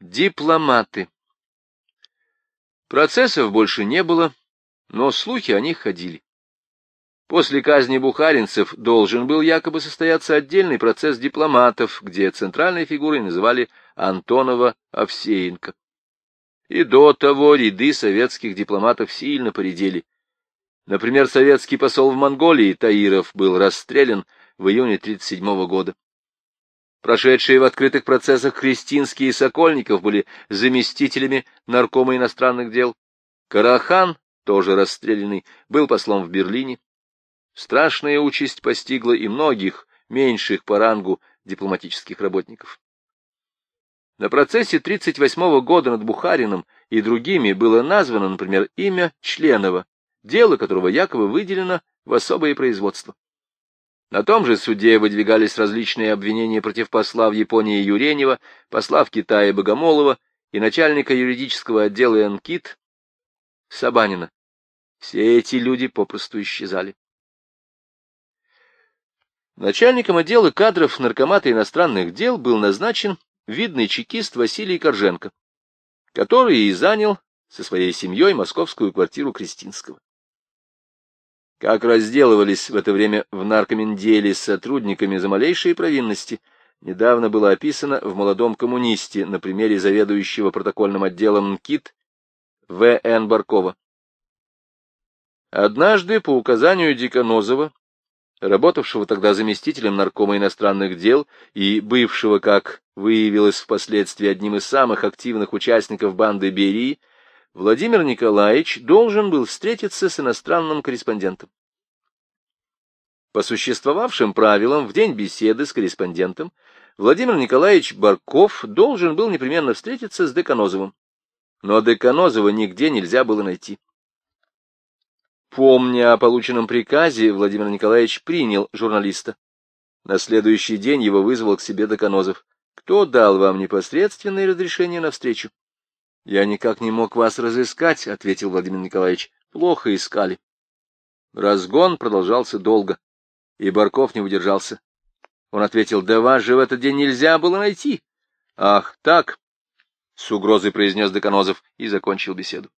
Дипломаты. Процессов больше не было, но слухи о них ходили. После казни бухаринцев должен был якобы состояться отдельный процесс дипломатов, где центральной фигурой называли Антонова Овсеенко. И до того ряды советских дипломатов сильно поредели. Например, советский посол в Монголии Таиров был расстрелян в июне 1937 года. Прошедшие в открытых процессах Христинский и Сокольников были заместителями наркома иностранных дел. Карахан, тоже расстрелянный, был послом в Берлине. Страшная участь постигла и многих, меньших по рангу, дипломатических работников. На процессе 1938 года над Бухарином и другими было названо, например, имя Членова, дело которого якобы выделено в особое производство. На том же суде выдвигались различные обвинения против посла в Японии Юренева, посла в Китае Богомолова и начальника юридического отдела НКИТ Сабанина. Все эти люди попросту исчезали. Начальником отдела кадров Наркомата иностранных дел был назначен видный чекист Василий Корженко, который и занял со своей семьей московскую квартиру Кристинского. Как разделывались в это время в наркоменделе с сотрудниками за малейшие провинности, недавно было описано в «Молодом коммунисте» на примере заведующего протокольным отделом НКИТ В.Н. Баркова. Однажды по указанию Диконозова, работавшего тогда заместителем наркома иностранных дел и бывшего, как выявилось впоследствии, одним из самых активных участников банды Берии, Владимир Николаевич должен был встретиться с иностранным корреспондентом. По существовавшим правилам, в день беседы с корреспондентом Владимир Николаевич Барков должен был непременно встретиться с Деканозовым. Но Деканозова нигде нельзя было найти. Помня о полученном приказе, Владимир Николаевич принял журналиста. На следующий день его вызвал к себе Деканозов. «Кто дал вам непосредственное разрешение на встречу?» Я никак не мог вас разыскать, — ответил Владимир Николаевич. — Плохо искали. Разгон продолжался долго, и Барков не удержался. Он ответил, — да вас же в этот день нельзя было найти. — Ах, так, — с угрозой произнес Деканозов и закончил беседу.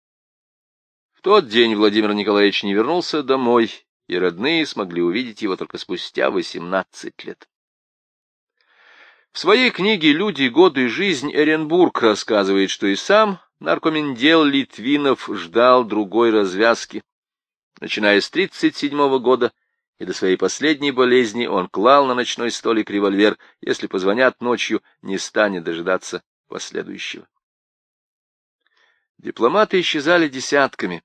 В тот день Владимир Николаевич не вернулся домой, и родные смогли увидеть его только спустя восемнадцать лет. В своей книге «Люди, годы, жизнь» Эренбург рассказывает, что и сам наркомендел Литвинов ждал другой развязки. Начиная с 1937 года и до своей последней болезни он клал на ночной столик револьвер, если позвонят ночью, не станет дожидаться последующего. Дипломаты исчезали десятками.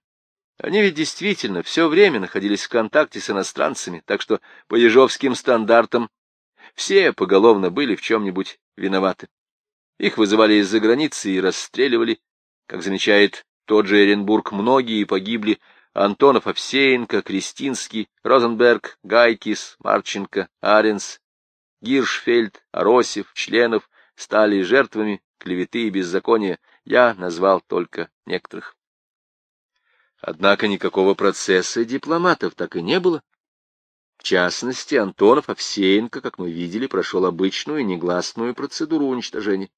Они ведь действительно все время находились в контакте с иностранцами, так что по ежовским стандартам все поголовно были в чем-нибудь виноваты. Их вызывали из-за границы и расстреливали. Как замечает тот же Эренбург, многие погибли. Антонов, Овсеенко, Кристинский, Розенберг, Гайкис, Марченко, Аренс, Гиршфельд, Аросев, Членов стали жертвами клеветы и беззакония. Я назвал только некоторых. Однако никакого процесса дипломатов так и не было частности, Антонов Овсеенко, как мы видели, прошел обычную негласную процедуру уничтожения.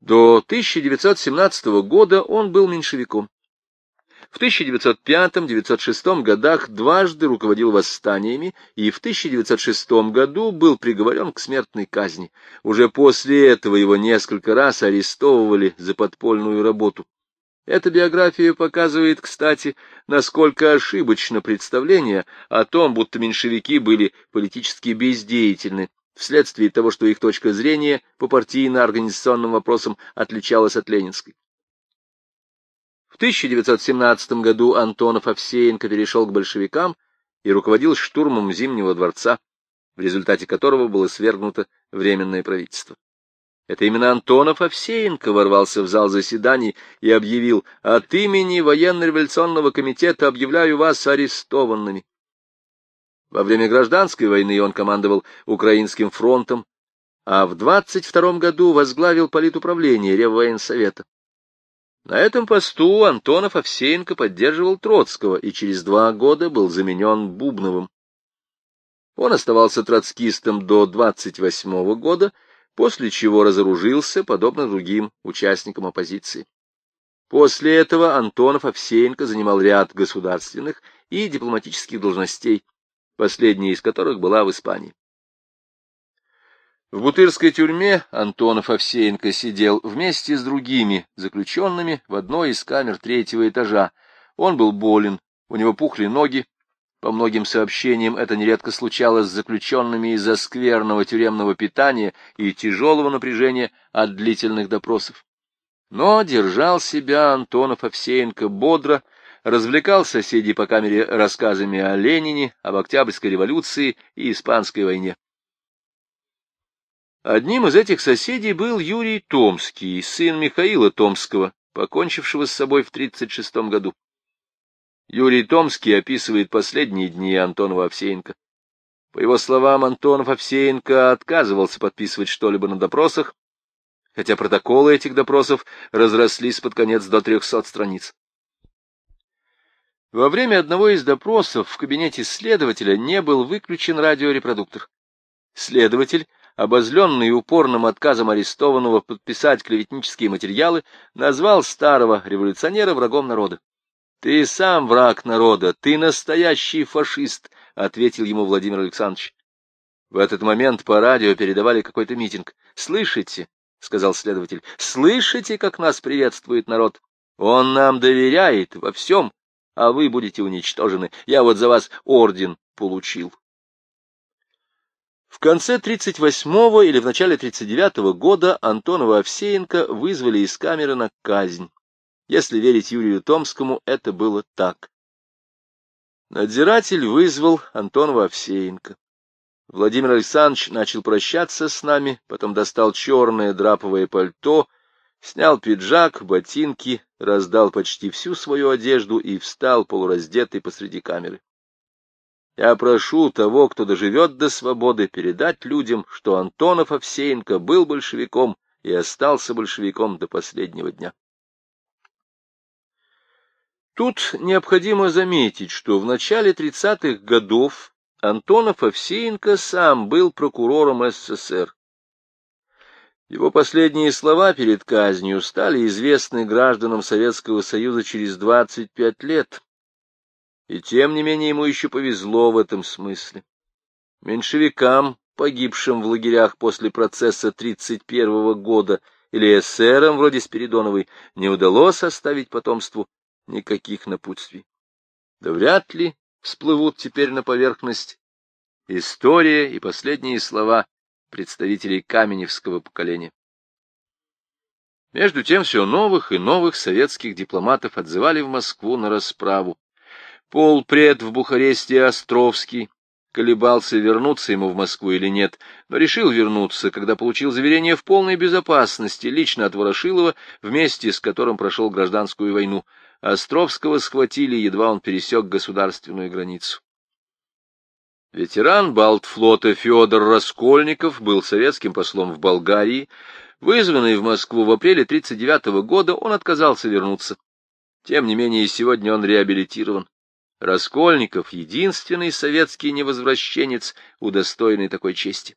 До 1917 года он был меньшевиком. В 1905-1906 годах дважды руководил восстаниями и в 1906 году был приговорен к смертной казни. Уже после этого его несколько раз арестовывали за подпольную работу. Эта биография показывает, кстати, насколько ошибочно представление о том, будто меньшевики были политически бездеятельны, вследствие того, что их точка зрения по партийно-организационным вопросам отличалась от ленинской. В 1917 году Антонов Овсеенко перешел к большевикам и руководил штурмом Зимнего дворца, в результате которого было свергнуто Временное правительство. Это именно Антонов Овсеенко ворвался в зал заседаний и объявил «От имени военно-революционного комитета объявляю вас арестованными». Во время гражданской войны он командовал Украинским фронтом, а в 22 году возглавил политуправление Реввоенсовета. На этом посту Антонов Овсеенко поддерживал Троцкого и через два года был заменен Бубновым. Он оставался троцкистом до 28 года, после чего разоружился, подобно другим участникам оппозиции. После этого Антонов Овсеенко занимал ряд государственных и дипломатических должностей, последняя из которых была в Испании. В Бутырской тюрьме Антонов Овсеенко сидел вместе с другими заключенными в одной из камер третьего этажа. Он был болен, у него пухли ноги. По многим сообщениям это нередко случалось с заключенными из-за скверного тюремного питания и тяжелого напряжения от длительных допросов. Но держал себя Антонов Овсеенко бодро, развлекал соседей по камере рассказами о Ленине, об Октябрьской революции и Испанской войне. Одним из этих соседей был Юрий Томский, сын Михаила Томского, покончившего с собой в 1936 году. Юрий Томский описывает последние дни Антонова Овсеенко. По его словам, Антонов Овсеенко отказывался подписывать что-либо на допросах, хотя протоколы этих допросов разрослись под конец до 300 страниц. Во время одного из допросов в кабинете следователя не был выключен радиорепродуктор. Следователь обозленный упорным отказом арестованного подписать клеветнические материалы, назвал старого революционера врагом народа. — Ты сам враг народа, ты настоящий фашист, — ответил ему Владимир Александрович. В этот момент по радио передавали какой-то митинг. — Слышите, — сказал следователь, — слышите, как нас приветствует народ? Он нам доверяет во всем, а вы будете уничтожены. Я вот за вас орден получил. В конце 38-го или в начале 39-го года Антонова Овсеенко вызвали из камеры на казнь. Если верить Юрию Томскому, это было так. Надзиратель вызвал Антонова Овсеенко. Владимир Александрович начал прощаться с нами, потом достал черное драповое пальто, снял пиджак, ботинки, раздал почти всю свою одежду и встал полураздетый посреди камеры. Я прошу того, кто доживет до свободы, передать людям, что Антонов Овсеенко был большевиком и остался большевиком до последнего дня. Тут необходимо заметить, что в начале 30-х годов Антонов Овсеенко сам был прокурором СССР. Его последние слова перед казнью стали известны гражданам Советского Союза через 25 лет, и тем не менее ему еще повезло в этом смысле. Меньшевикам, погибшим в лагерях после процесса 31 года, или эсерам вроде Спиридоновой, не удалось оставить потомству никаких напутствий. Да вряд ли всплывут теперь на поверхность история и последние слова представителей Каменевского поколения. Между тем все новых и новых советских дипломатов отзывали в Москву на расправу, Полпред в Бухаресте Островский колебался, вернуться ему в Москву или нет, но решил вернуться, когда получил заверение в полной безопасности лично от Ворошилова, вместе с которым прошел гражданскую войну. Островского схватили, едва он пересек государственную границу. Ветеран Балтфлота Федор Раскольников был советским послом в Болгарии. Вызванный в Москву в апреле 1939 года, он отказался вернуться. Тем не менее, сегодня он реабилитирован. Раскольников — единственный советский невозвращенец, удостоенный такой чести.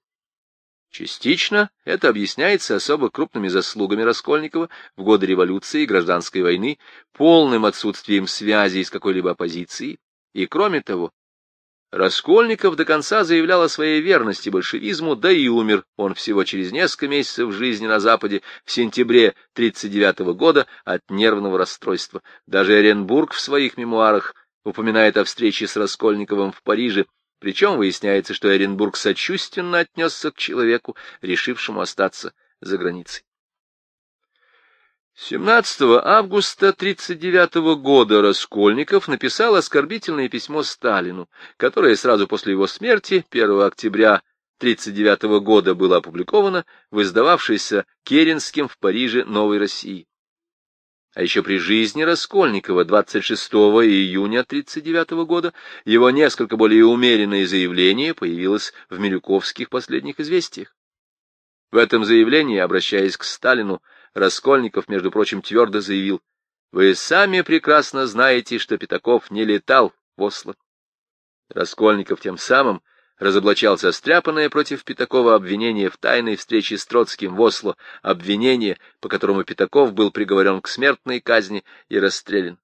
Частично это объясняется особо крупными заслугами Раскольникова в годы революции и гражданской войны, полным отсутствием связи с какой-либо оппозицией, и, кроме того, Раскольников до конца заявлял о своей верности большевизму, да и умер он всего через несколько месяцев жизни на Западе в сентябре 1939 года от нервного расстройства. Даже Оренбург в своих мемуарах упоминает о встрече с Раскольниковым в Париже, причем выясняется, что Оренбург сочувственно отнесся к человеку, решившему остаться за границей. 17 августа 1939 года Раскольников написал оскорбительное письмо Сталину, которое сразу после его смерти, 1 октября 1939 года, было опубликовано в издававшейся Керенским в Париже «Новой России» а еще при жизни Раскольникова 26 июня 1939 года его несколько более умеренное заявление появилось в Милюковских последних известиях. В этом заявлении, обращаясь к Сталину, Раскольников, между прочим, твердо заявил, «Вы сами прекрасно знаете, что Пятаков не летал в Осло». Раскольников тем самым разоблачал состряпанное против Пятакова обвинение в тайной встрече с Троцким в Осло, обвинение, по которому Пятаков был приговорен к смертной казни и расстрелян.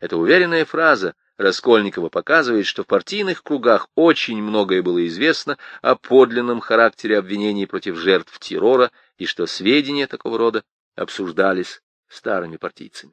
Эта уверенная фраза Раскольникова показывает, что в партийных кругах очень многое было известно о подлинном характере обвинений против жертв террора и что сведения такого рода обсуждались старыми партийцами.